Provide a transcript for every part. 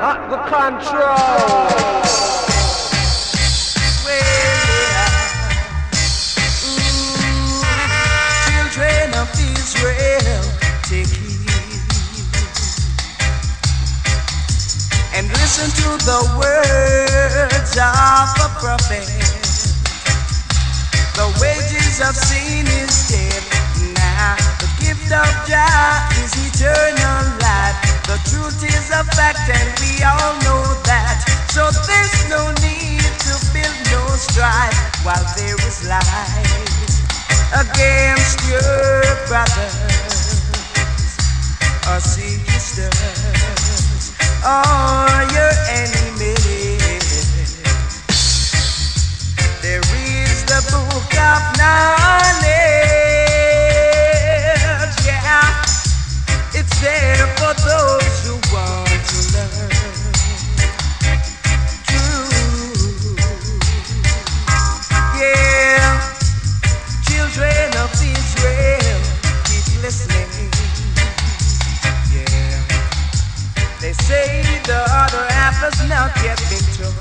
at the control. children of Israel, take heed and listen to the words of a prophet. The wages of sin is death. Now the gift of Jah is eternal life. The truth is a fact, and we all know that. So there's no need to build no strife while there is life against your brothers or sisters or your enemies. There is the book of knowledge, yeah. It's there for those who want to learn. True, yeah. Children of Israel, keep listening. Yeah. They say the other half has not yet been told.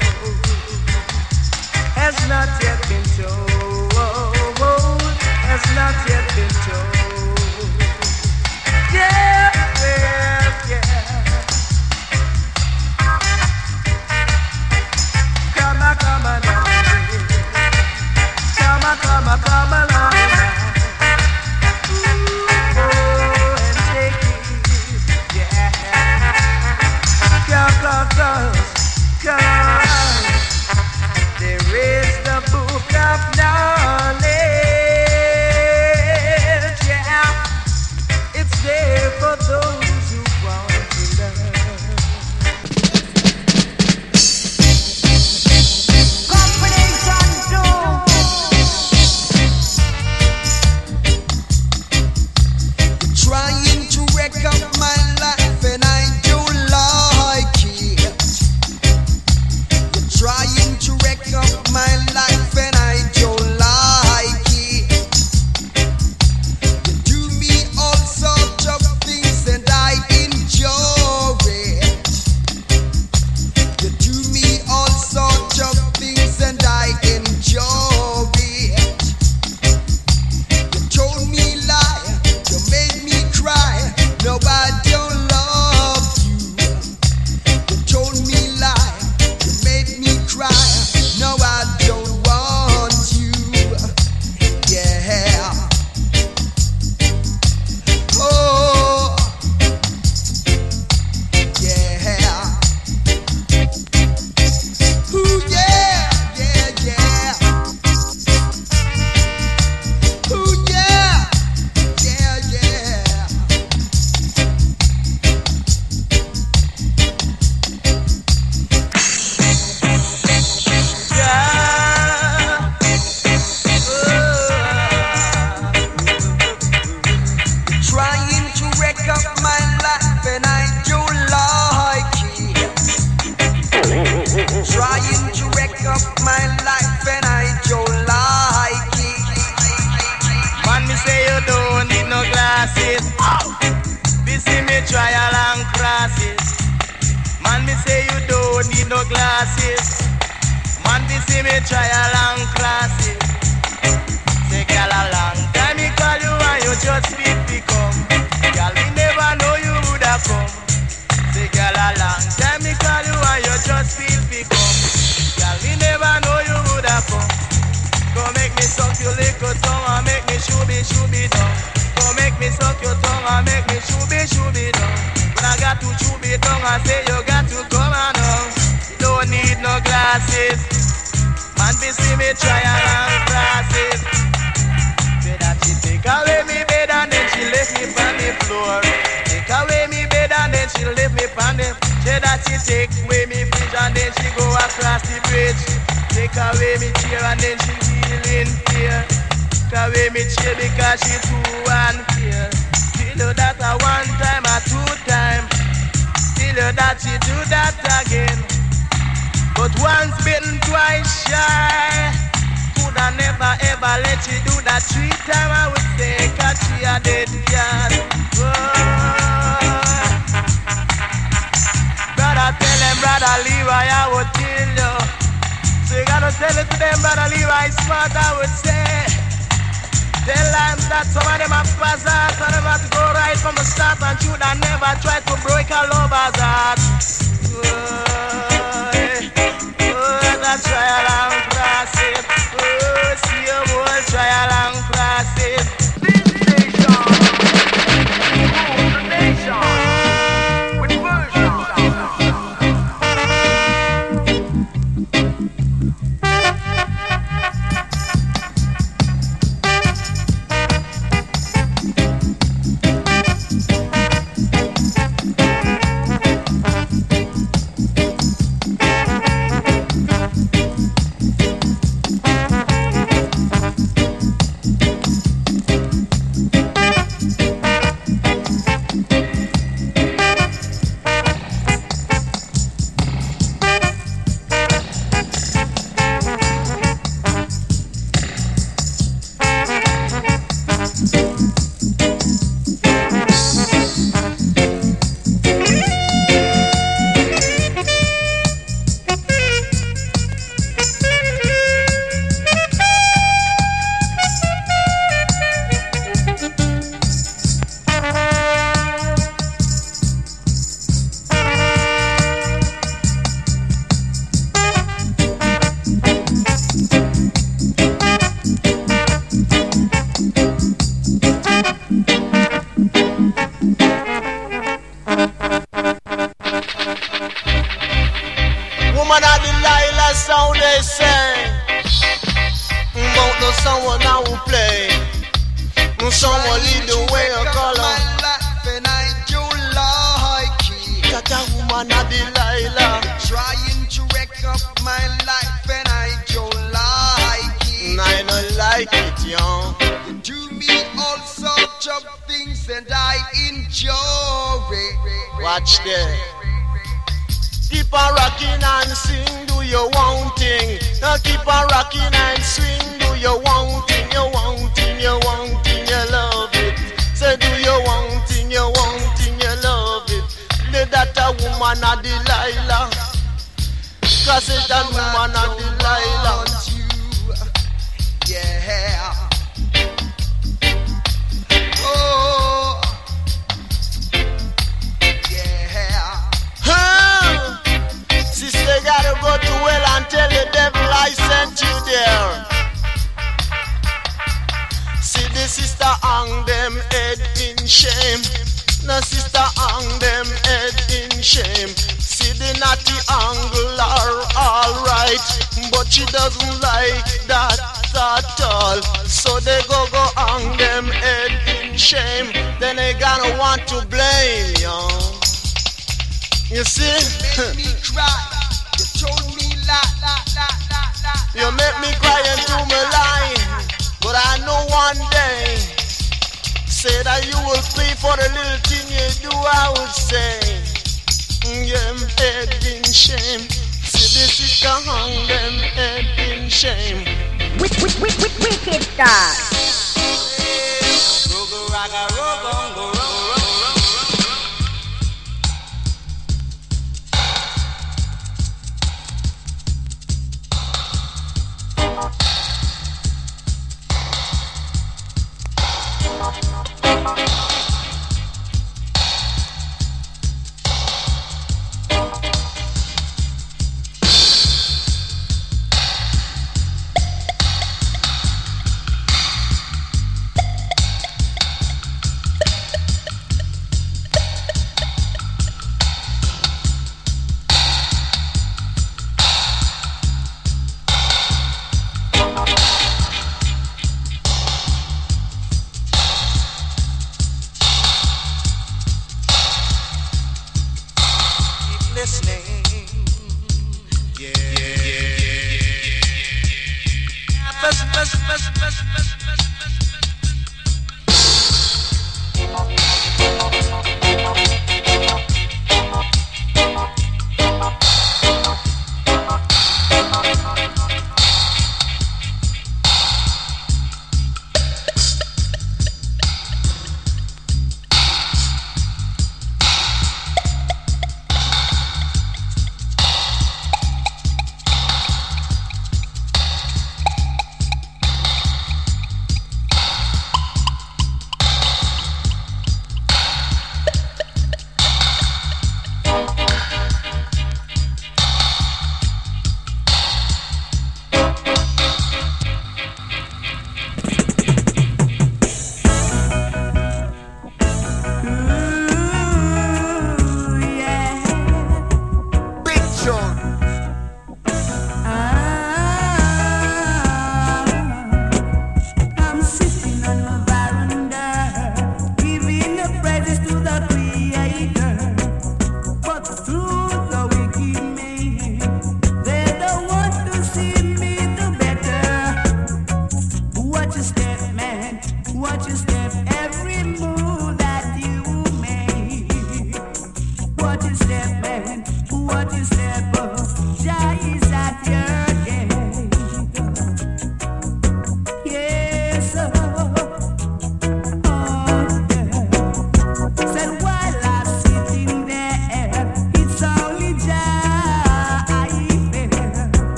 Has not yet been told. Has not yet been told. Yeah, yeah, yeah. Come on, me trial and crosses. Say, girl, a long time me call you and you just speak become. Girl, we never know you would have come. Girl, a long time me call you and you just feel become. Girl, we never know you would have come. Go make me suck your little tongue and make me shooby shooby down. Go make me suck your tongue and make me shooby shooby down. When I got to shooby tongue, I say you got to come on now. Don't need no glasses. Be see me try and crosses. Say that she take away me bed and then she left me on the floor. Take away me bed and then she left me on the. Say that she take away me fridge and then she go across the bridge. Take away me chair and then she feel in fear. Take away me chair because she too unfair. Tell her that a one time or two time. Tell her that she do that again. But once bitten, twice shy. Coulda never ever let you do that three time. I would say, cause she a dead girl. Oh. Brother, tell them brother Leroy, I would kill you. So you gotta tell it to them, brother Leroy Smart, I would say. Tell them that some of them are buzzards, and them have to go right from the start and shoot and never try to break a lover's heart. Oh, someone now who play No someone lead the way of color and I do like it. That a woman of Delilah Trying to wreck up my life and I don't like it. I don't like it, yo You do me all sorts of things and I enjoy it. Watch there Keep on rocking and sing, do your one thing. Now keep on rocking and swing, do your one thing, your one thing, your one you love it. Say do your one thing, your one thing, you love it. Let a woman a Delilah. Cause it's that woman a Delilah. Want you, yeah. Oh, yeah. Huh? Sister gotta go to hell and tell the devil I sent you there. The sister hang them head in shame. The sister hang them head in shame. See the naughty angle are alright, but she doesn't like that at all. So they go go hang them head in shame. Then they gonna want to blame you. You see? You Made me cry. You told me la la la la la. You make me cry into my line. But I know one day, say that you will pay for the little thing you do, I would say. Mm, Yeah, I'm head in shame. See this is hang them head in shame. Wick, wick, wick, wick, wicked star.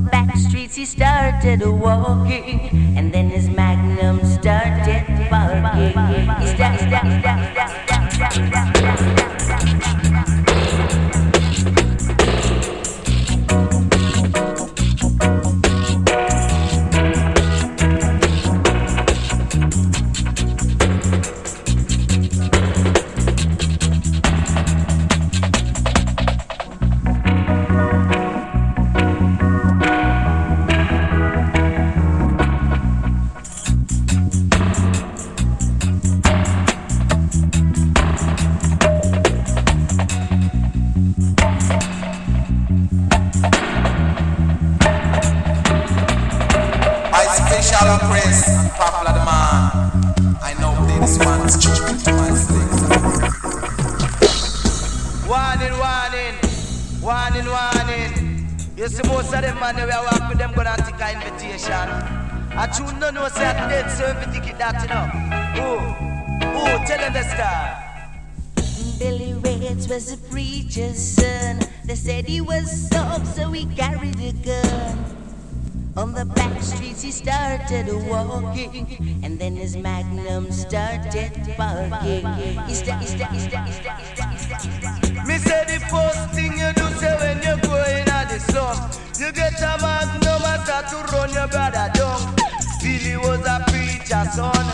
Back streets he started walking, and then his magnum started barking. He started, started, started, started, started, walking, and then his magnum started sta- Me say the first thing you do say when you go in at the slum, you get a magnum and start to run your brother down. Billy was a preacher son.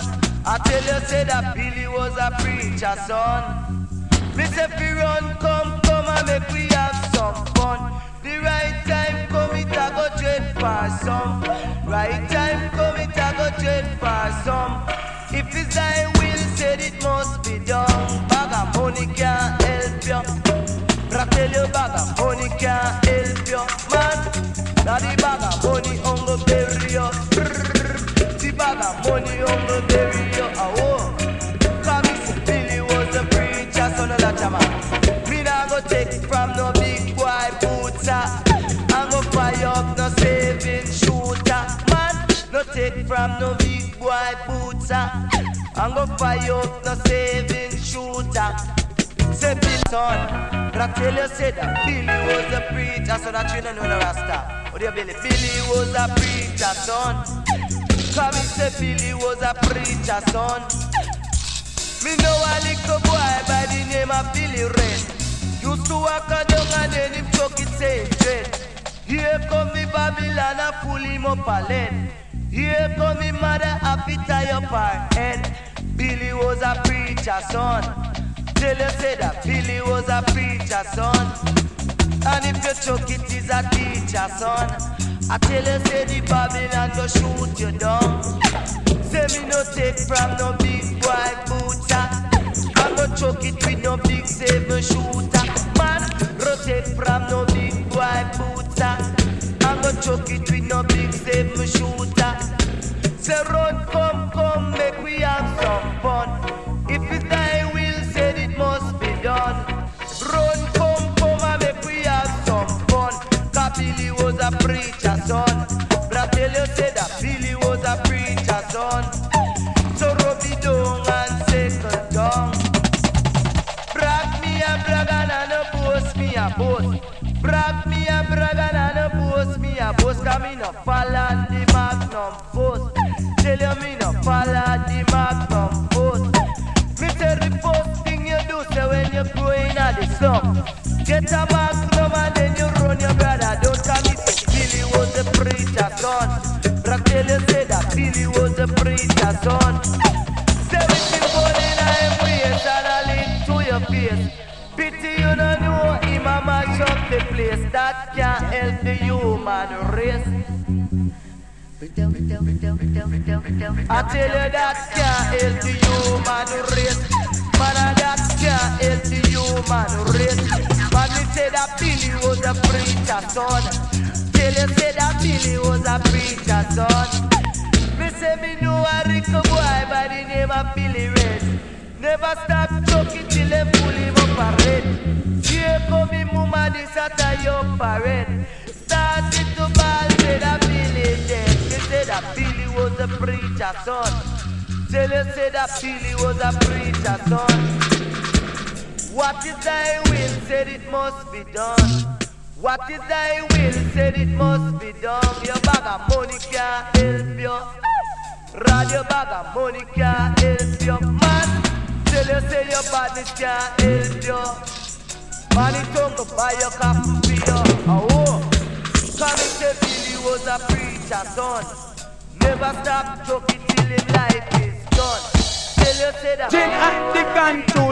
I tell you say that Billy was a preacher son. Me say fi run, come, come and make we have some fun. The right time come it a go trade for some. Right time come trade for some. If it's thy will said it must be done. Bag of money can't help you. But I tell you bag of money can't from no big boy boots. ah. I'm go fire up no saving shooter. Say son, but I tell you say that Billy was a preacher, so that you don't know no Rasta. What do you Billy? Billy was a preacher son. Come me say Billy was a preacher son. Me know a little boy by the name of Billy Red. Used to walk a down and then him chuck it saying dread. Here come me Babylon and pull him up a lead. Here come me mother happy tie up her head. Billy was a preacher son. Tell you say that Billy was a preacher son. And if you chuck it is a teacher son. I tell you say the Babylon go shoot you down. Say me no take from no big boy booter. I go chuck it with no big seven shooter. Man, rotate from no big boy booter. Chuck it with no big seven shooter. Say run, come, come, make we have some fun. If it's thy will, said it must be done. tell you that can't help you. Brother Philly was a preacher, son. What is thy will said it must be done. What is thy will said it must be done. Your bag of money can't help you. Radio bag of money can't help you. Man, tell you say your badness can't help you. Money talk buy your cotton for you. Oh, come and Billy was a preacher, son. Never stop talking till his life is done. Gin and the gun tools.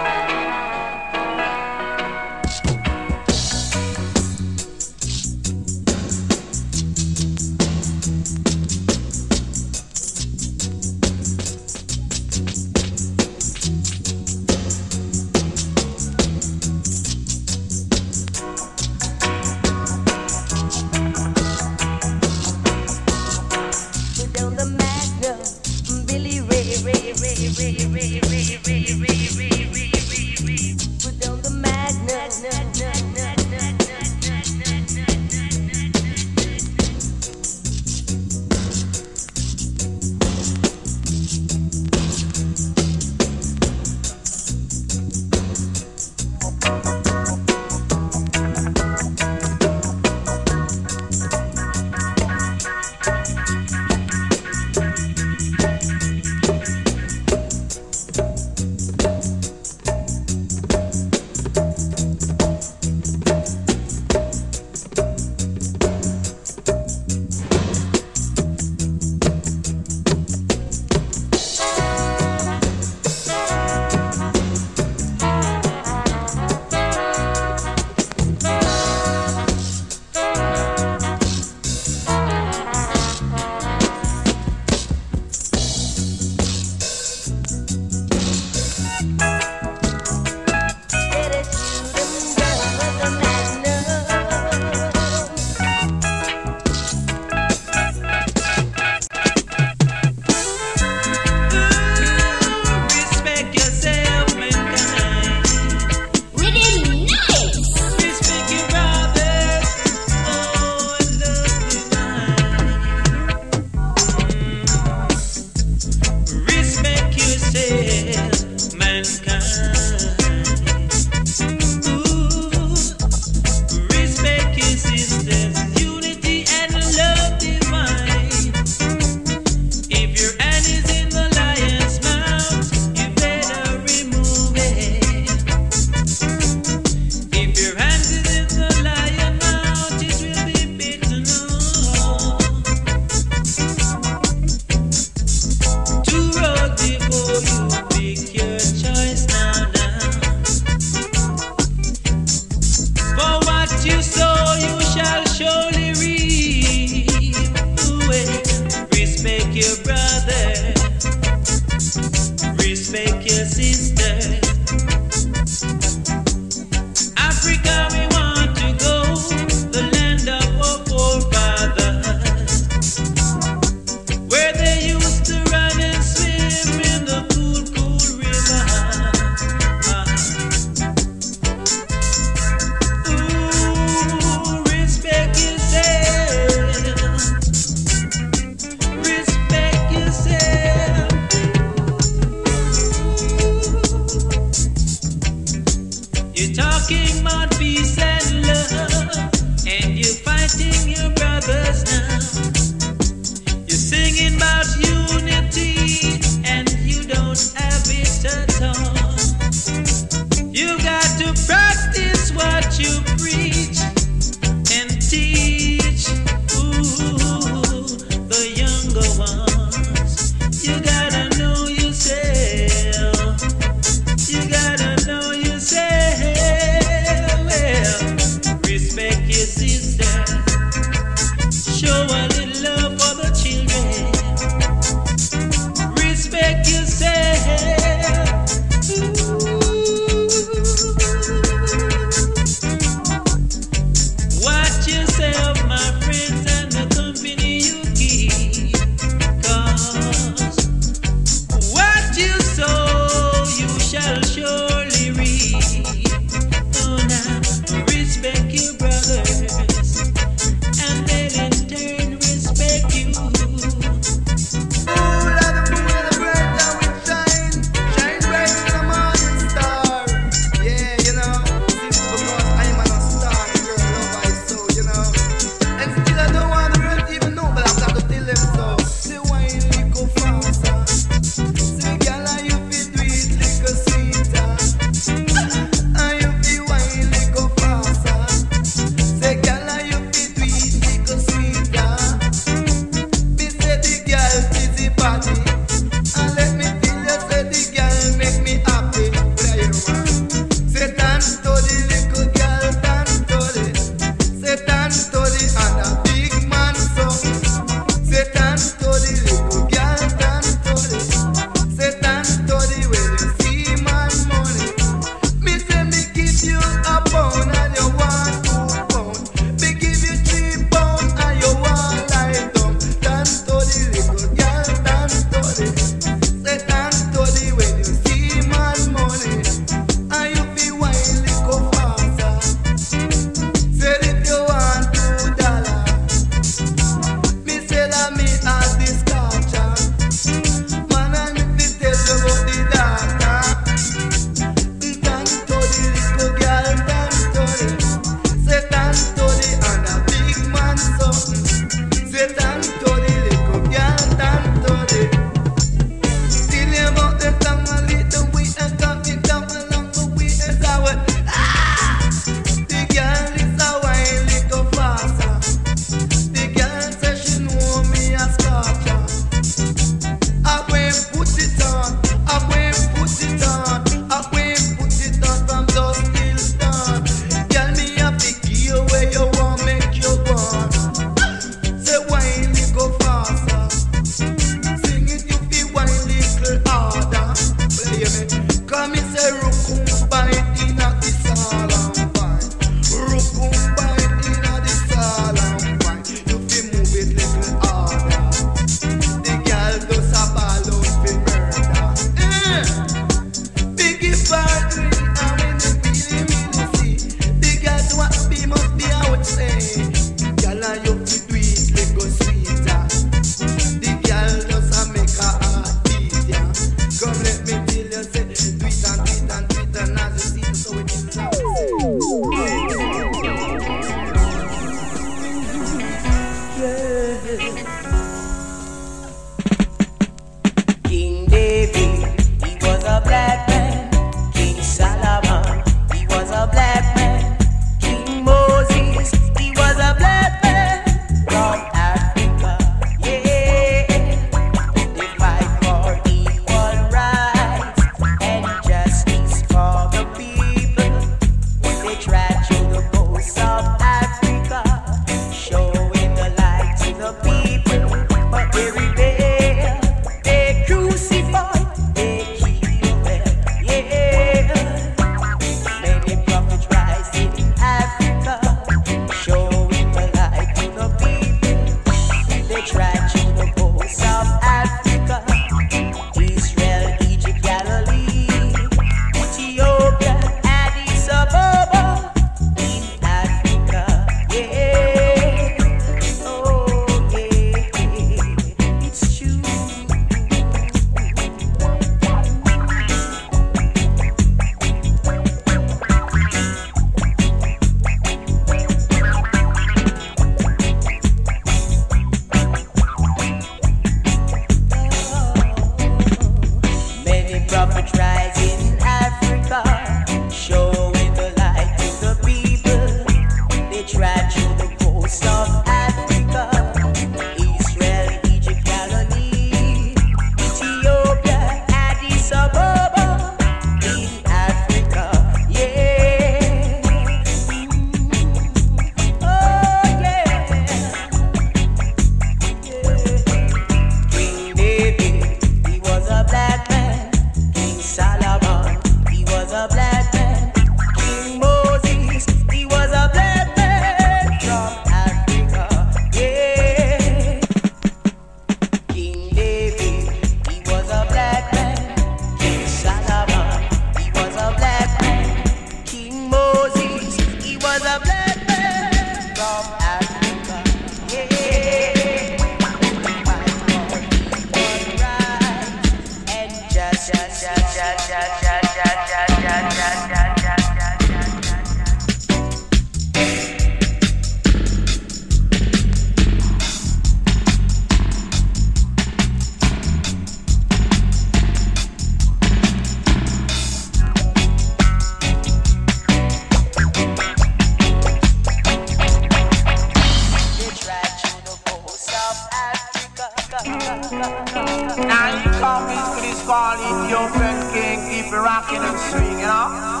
you know?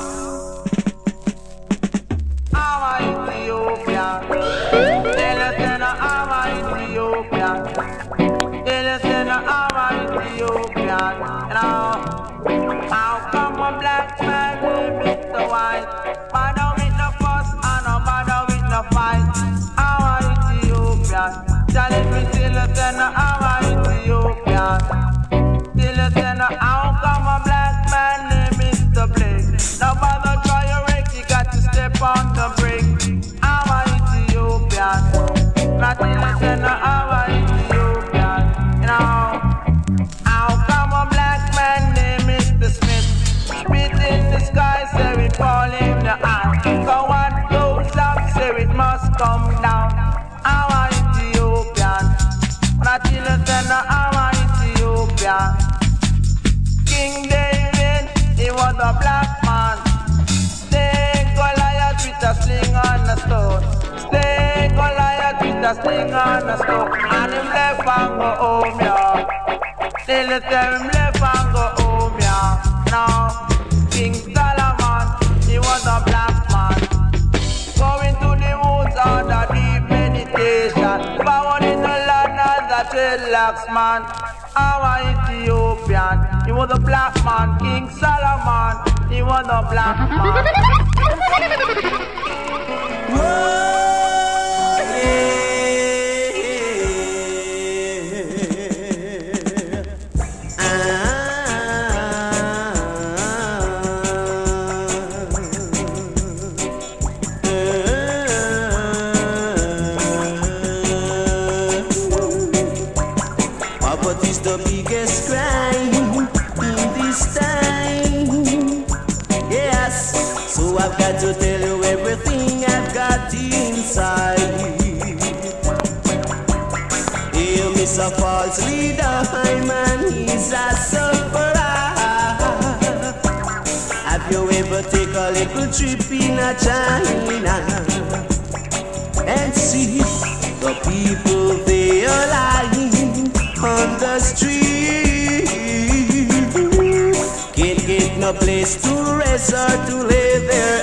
on a. And him left home, yeah. They let him left home, yeah. Now, King Solomon, he was a black man. Going to the woods under deep meditation. Bowing in the land as a dreadlocks man. Our Ethiopian, he was a black man. King Solomon, he was a black man. Whoa! trip in a China and see the people they are lying on the street. Can't get no place to rest or to lay there.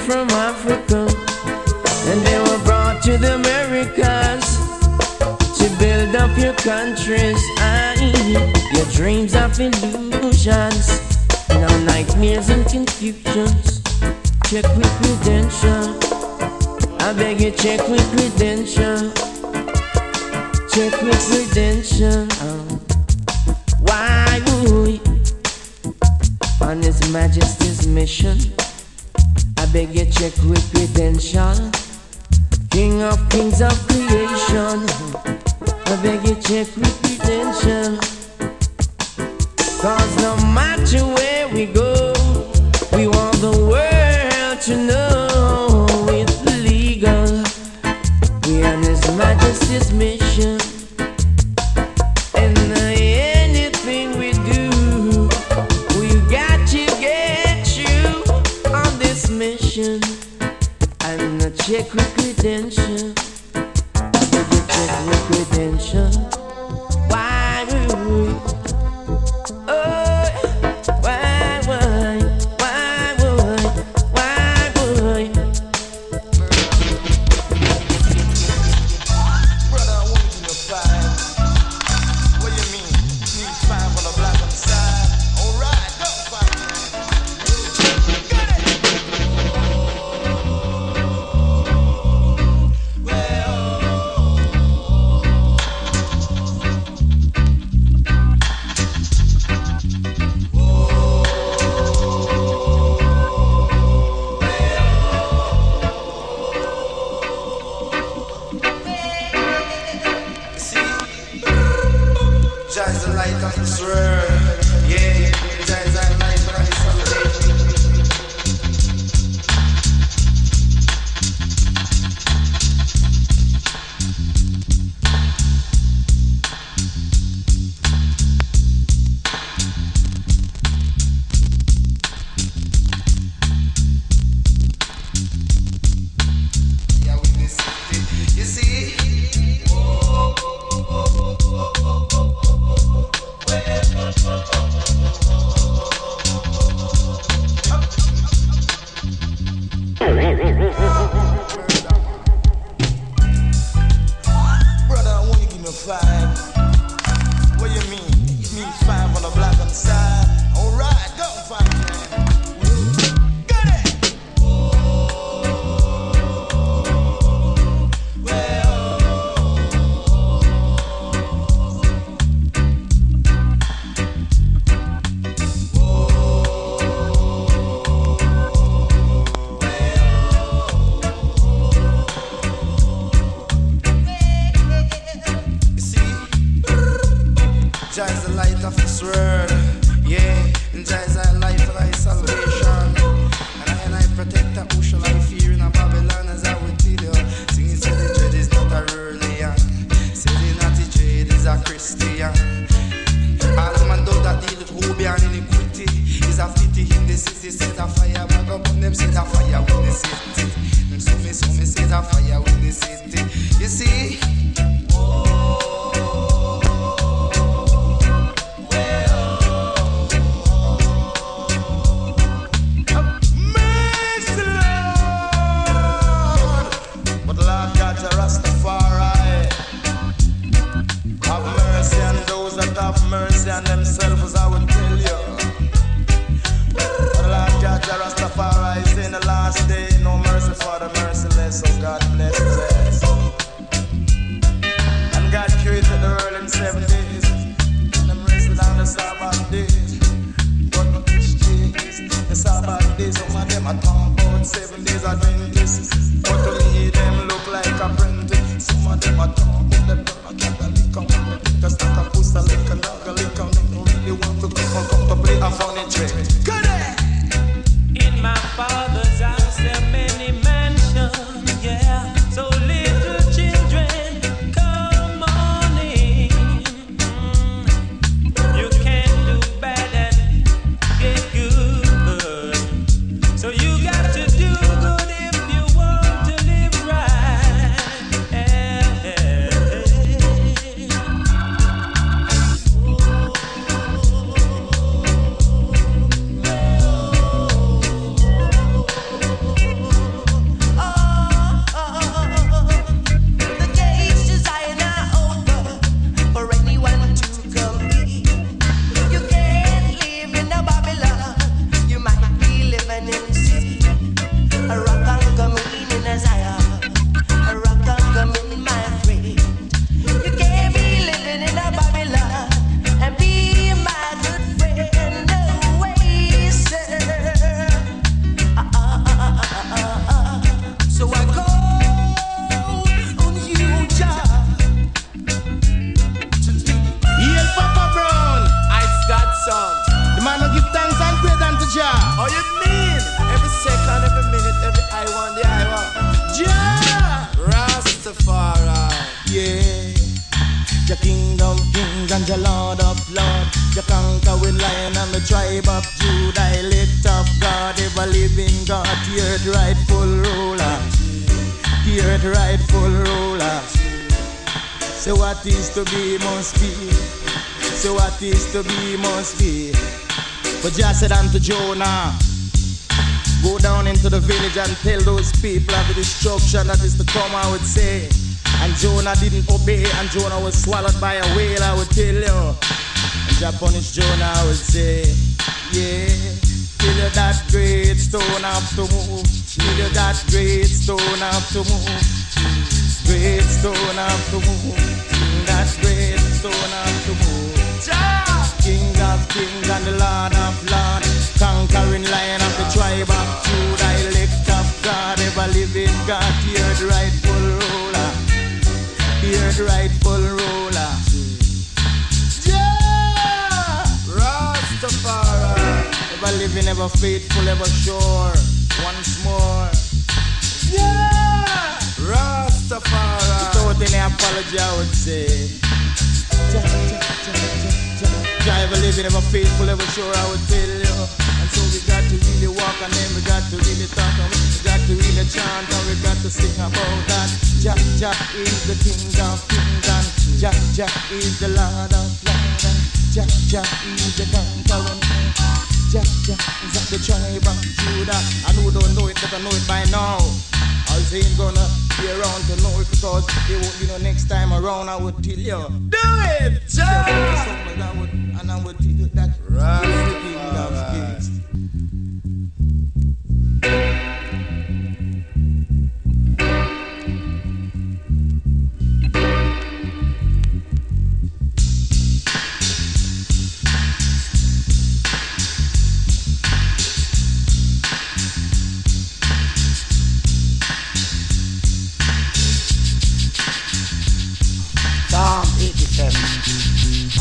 from Africa and they were brought to the Americas to build up your countries. I, your dreams of illusions, now nightmares and confusions. Check with credential. I beg you, check with credential. Check with credential. Why, on His Majesty's mission. I beg you check with credential. King of kings of creation. I beg you check with credential. Cause no matter where we go, we want the world to know it's legal. We on His Majesty's mission. secret city. Set a fire back up on them, set a fire with the city. So me, so me set a fire with the city. You see? Mercy, said unto Jonah, go down into the village and tell those people of the destruction that is to come, I would say. And Jonah didn't obey, and Jonah was swallowed by a whale, I would tell you. And Jah punished Jonah, I would say, yeah. Till you that great stone have to move. Till you that great stone have to move. Great stone have to move. That great stone have to move. King and the Lord of lords. Conquering lion of the tribe of Judah. Elect of God, ever living God. The rightful ruler. The rightful ruler. Yeah! Rastafari. Ever living, ever faithful, ever sure. Once more. Yeah! Rastafari. Without any apology, I would say. Jah, jah, jah, Jah, ever living, ever faithful, ever sure, I would tell you. And so we got to really walk and then we got to really talk and we got to really chant and we got to sing about that. Jah Jah is the King of kings and Jah Jah is the Lord of lords and Jah Jah is the King. Jah Jah is the tribe of Judah. And who don't know it, better know it by now. I ain't gonna be around to know it because it won't be no next time around. I would tell you, do it, Jah. And I would, and I would tell you that right.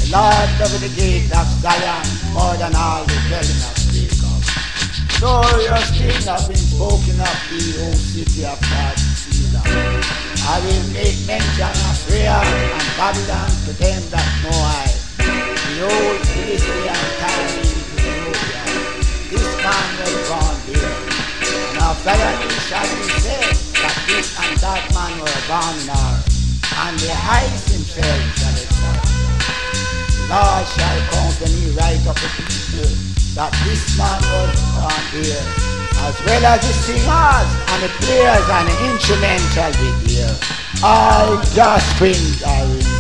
Lord of the gate of Zion more than all the dwelling of Jacob. So your skin has been spoken of the old city of God, I will make mention of prayer and Babylon to them that know I. The old Philistine time in Ethiopia. This man was born there. And of Zion it shall be said that this and that man were born in there. And the eyes themselves Lord shall count any right of the people that this man was born here, as well as the singers and the players and the instrumental with here. I just are in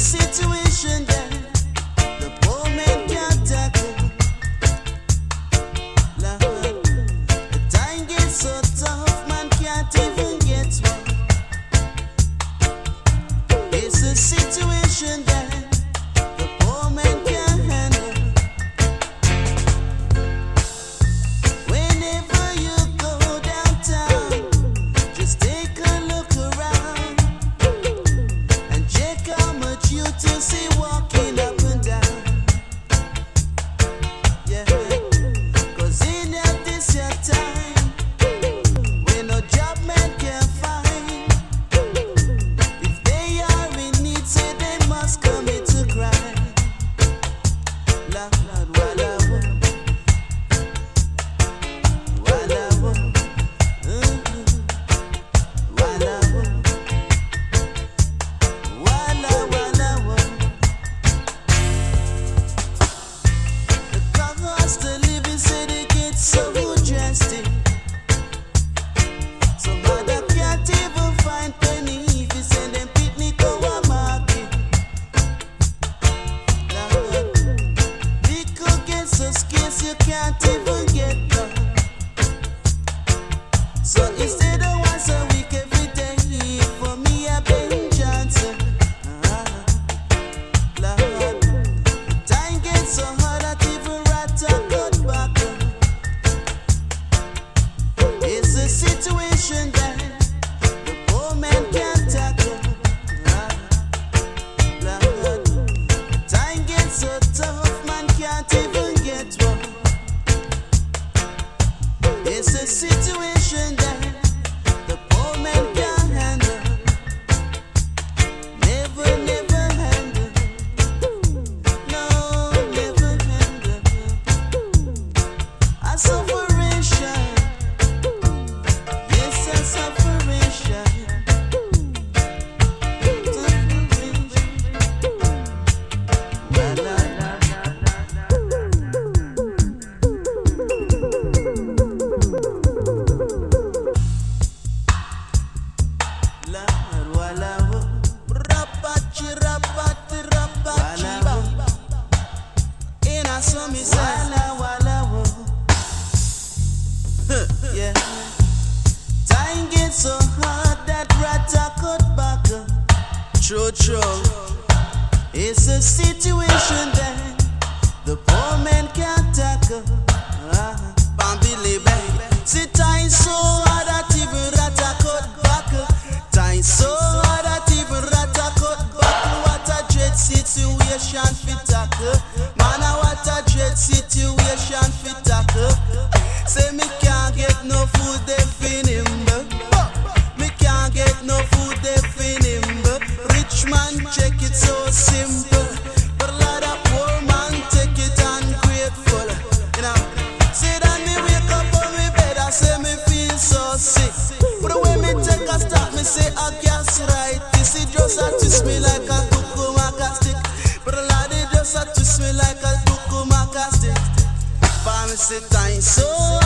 city I guess right. This is just a twist me like a stick. But a just a twist me like a stick. So.